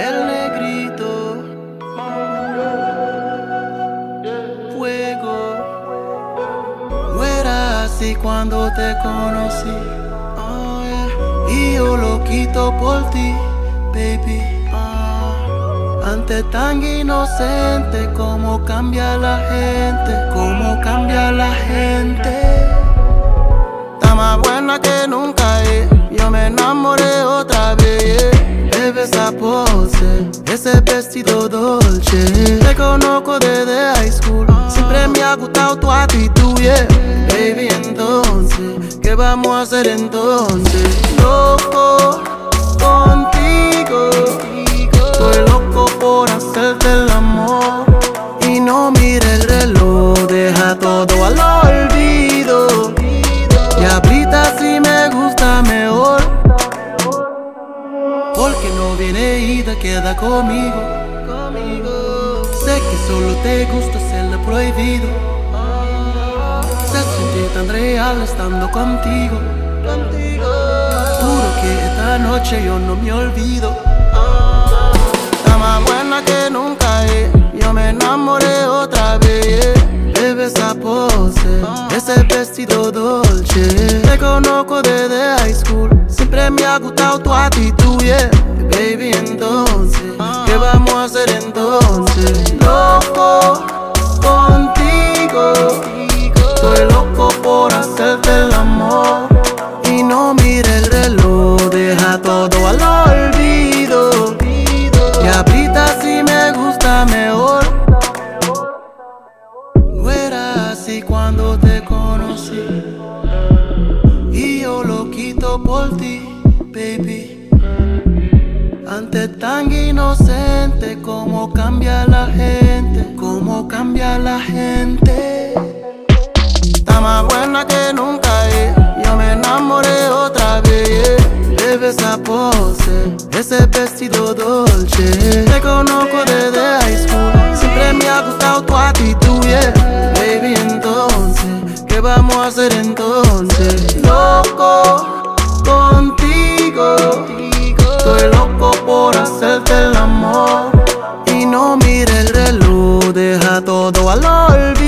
el negrito. Fuego. No era así cuando te conocí. Y yo lo quito por ti, baby. Ah, ante tan inocente, cómo cambia la gente, cómo cambia la gente. Está más buena que nunca, eh. yo me enamoré otra vez. Yeah. Bebe por ese vestido dolce. Te conozco desde high school, siempre me ha gustado tu actitud, yeah. Baby, entonces, ¿qué vamos a hacer entonces? Loco queda conmigo. Sé que solo te gusta ser lo prohibido. Se siente tan real estando contigo. Juro que esta noche yo no me olvido. Está más buena que nunca, eh. yo me enamoré otra vez. Bebe esa pose, ese vestido dolce. Te conozco desde high school, siempre me ha gustado tu actitud, yeah. Baby, entonces, ¿qué vamos a hacer entonces? Loco contigo, estoy loco por hacerte el amor. Y no mire el reloj, deja todo al olvido. Y ahorita si me gusta mejor. No era así cuando te conocí. Y yo lo quito por ti, baby. Tan inocente, como cambia la gente, como cambia la gente. Está más buena que nunca, eh. yo me enamoré otra vez. Bebe esa pose, ese vestido dolce. Te conozco desde high school, siempre me ha gustado tu actitud, yeah. Baby, entonces, ¿qué vamos a hacer entonces? Loco reloj,